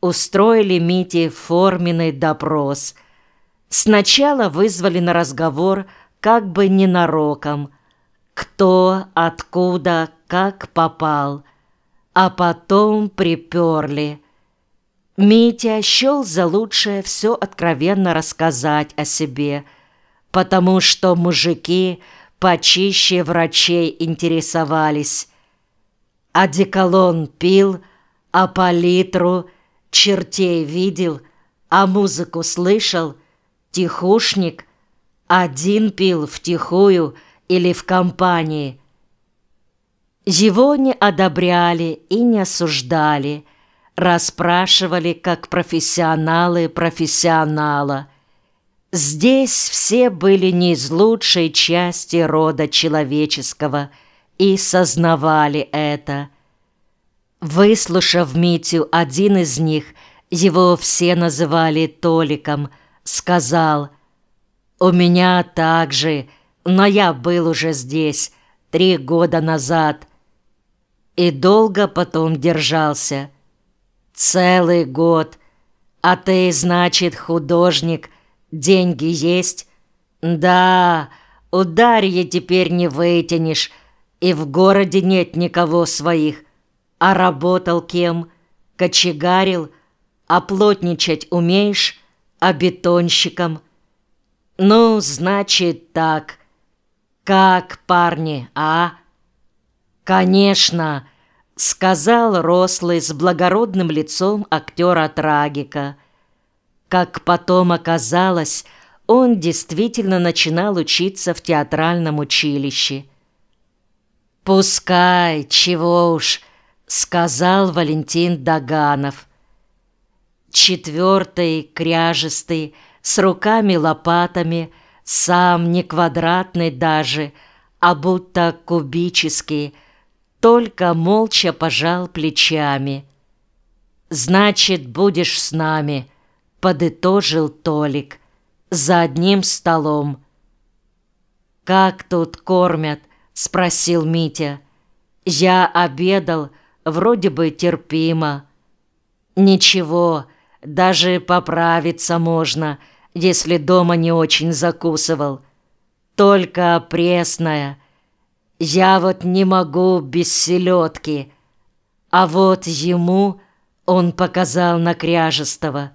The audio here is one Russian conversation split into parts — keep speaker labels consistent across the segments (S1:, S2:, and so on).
S1: устроили Мите форменный допрос. Сначала вызвали на разговор как бы ненароком. Кто, откуда, как попал. А потом приперли. Митя счел за лучшее все откровенно рассказать о себе, потому что мужики почище врачей интересовались. Одеколон пил, а палитру чертей видел, а музыку слышал, тихушник, один пил втихую или в компании. Его не одобряли и не осуждали – расспрашивали как профессионалы профессионала. Здесь все были не из лучшей части рода человеческого и сознавали это. Выслушав Митю, один из них, его все называли Толиком, сказал, «У меня так же, но я был уже здесь три года назад». И долго потом держался – Целый год. А ты, значит, художник. Деньги есть? Да, у Дарьи теперь не вытянешь. И в городе нет никого своих. А работал кем? Кочегарил? А плотничать умеешь? А бетонщиком? Ну, значит, так. Как, парни, а? Конечно, сказал рослый с благородным лицом актера трагика. Как потом оказалось, он действительно начинал учиться в театральном училище. «Пускай, чего уж», — сказал Валентин Даганов. Четвертый, кряжестый, с руками-лопатами, сам не квадратный даже, а будто кубический — только молча пожал плечами. «Значит, будешь с нами», — подытожил Толик, — «за одним столом». «Как тут кормят?» — спросил Митя. «Я обедал, вроде бы терпимо». «Ничего, даже поправиться можно, если дома не очень закусывал. Только пресная». Я вот не могу без селедки. А вот ему он показал на Кряжестого.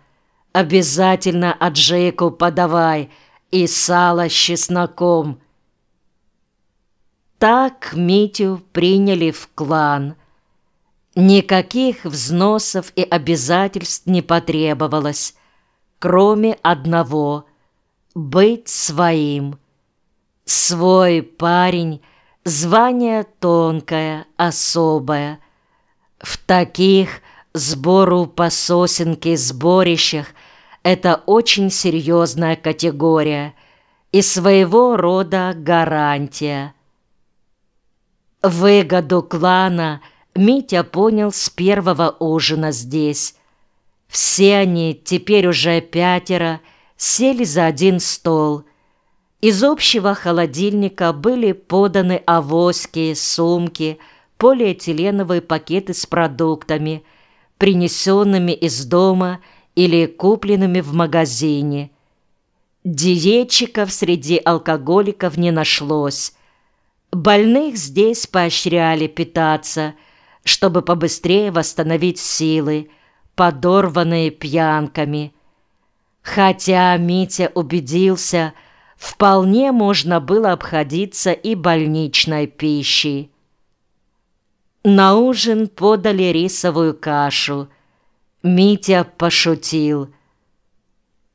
S1: Обязательно аджику подавай и сало с чесноком. Так Митю приняли в клан. Никаких взносов и обязательств не потребовалось, кроме одного — быть своим. Свой парень — Звание тонкое, особое. В таких сбору по сосенке сборищах это очень серьезная категория и своего рода гарантия. Выгоду клана Митя понял с первого ужина здесь. Все они, теперь уже пятеро, сели за один стол – из общего холодильника были поданы авоськи, сумки, полиэтиленовые пакеты с продуктами, принесенными из дома или купленными в магазине. Диетчиков среди алкоголиков не нашлось. Больных здесь поощряли питаться, чтобы побыстрее восстановить силы, подорванные пьянками. Хотя Митя убедился, вполне можно было обходиться и больничной пищей. На ужин подали рисовую кашу. Митя пошутил.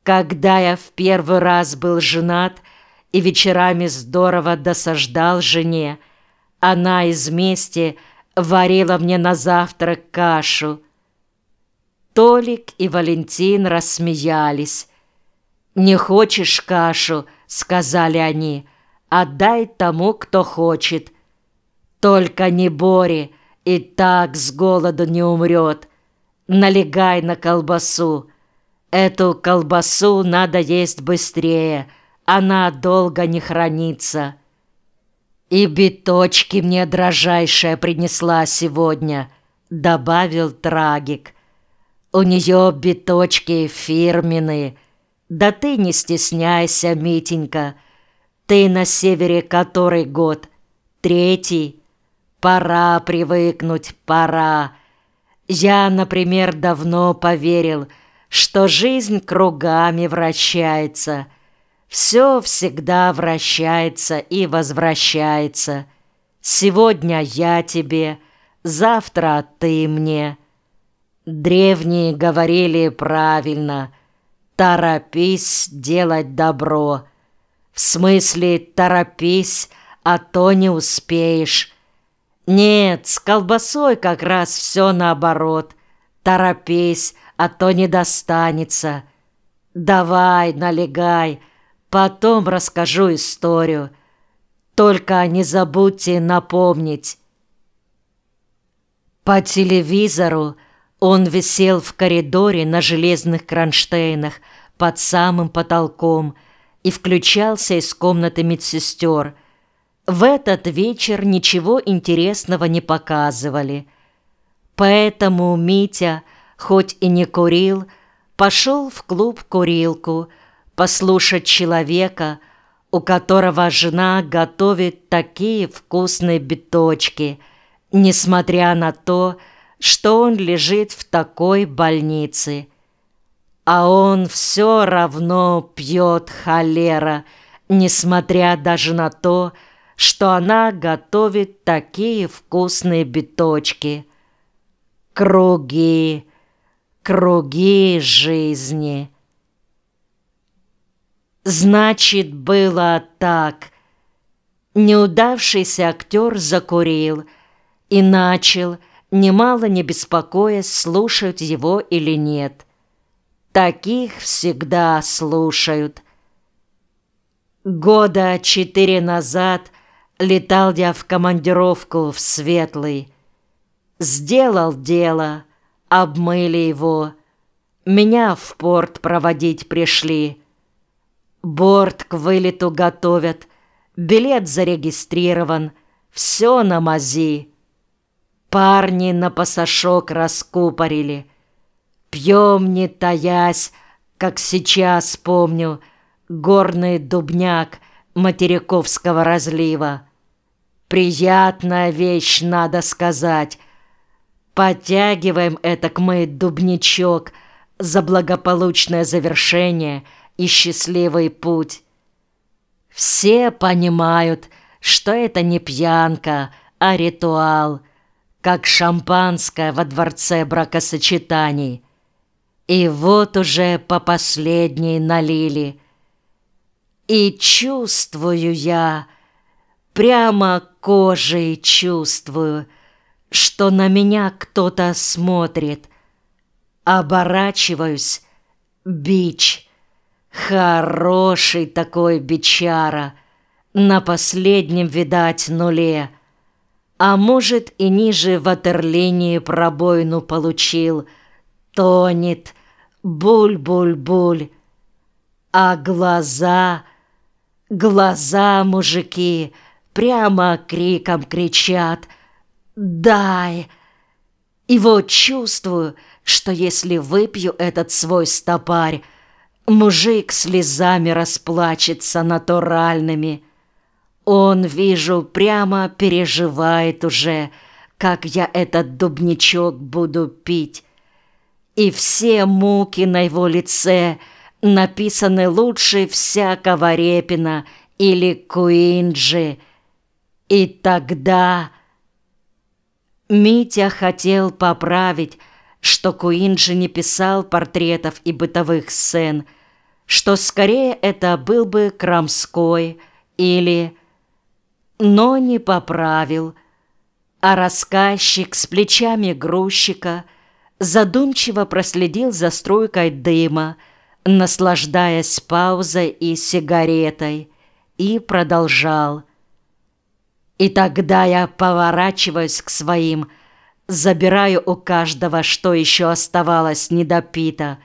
S1: Когда я в первый раз был женат и вечерами здорово досаждал жене, она из мести варила мне на завтрак кашу. Толик и Валентин рассмеялись. «Не хочешь кашу?» сказали они, отдай тому, кто хочет. Только не Бори, и так с голоду не умрет. Налегай на колбасу. Эту колбасу надо есть быстрее, она долго не хранится. И биточки мне дрожайшая принесла сегодня, добавил трагик. У нее биточки фирменные. Да ты не стесняйся, Митенька. Ты на севере который год? Третий. Пора привыкнуть, пора. Я, например, давно поверил, что жизнь кругами вращается. Все всегда вращается и возвращается. Сегодня я тебе, завтра ты мне. Древние говорили правильно «торопись делать добро». В смысле «торопись, а то не успеешь». Нет, с колбасой как раз все наоборот. Торопись, а то не достанется. Давай, налегай, потом расскажу историю. Только не забудьте напомнить. По телевизору он висел в коридоре на железных кронштейнах под самым потолком и включался из комнаты медсестер. В этот вечер ничего интересного не показывали. Поэтому Митя, хоть и не курил, пошел в клуб-курилку послушать человека, у которого жена готовит такие вкусные биточки, несмотря на то, что он лежит в такой больнице. А он все равно пьет холера, несмотря даже на то, что она готовит такие вкусные биточки. Круги, круги жизни. Значит, было так. Неудавшийся актер закурил и начал немало не беспокоясь, слушают его или нет. Таких всегда слушают. Года четыре назад летал я в командировку в Светлый. Сделал дело, обмыли его. Меня в порт проводить пришли. Борт к вылету готовят, билет зарегистрирован, все на мази. Парни на пасашок раскупорили. Пьем, не таясь, как сейчас помню, горный дубняк материковского разлива. Приятная вещь, надо сказать. Подтягиваем этак мы дубничок за благополучное завершение и счастливый путь. Все понимают, что это не пьянка, а ритуал — как шампанское во дворце бракосочетаний. И вот уже по последней налили. И чувствую я, прямо кожей чувствую, что на меня кто-то смотрит. Оборачиваюсь, бич, хороший такой бичара, на последнем, видать, нуле — а может и ниже ватерлинии пробоину получил. Тонет, буль-буль-буль. А глаза, глаза мужики прямо криком кричат «Дай!» И вот чувствую, что если выпью этот свой стопарь, мужик слезами расплачется натуральными – он, вижу, прямо переживает уже, как я этот дубничок буду пить. И все муки на его лице написаны лучше всякого Репина или Куинджи. И тогда Митя хотел поправить, что Куинджи не писал портретов и бытовых сцен, что скорее это был бы Крамской или но не поправил, а рассказчик с плечами грузчика задумчиво проследил за струйкой дыма, наслаждаясь паузой и сигаретой, и продолжал. И тогда я поворачиваюсь к своим, забираю у каждого, что еще оставалось недопито,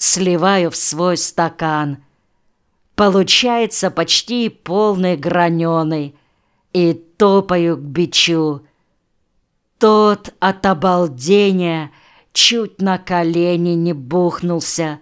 S1: сливаю в свой стакан. Получается почти полный граненый, и топаю к бичу. Тот от обалдения чуть на колени не бухнулся.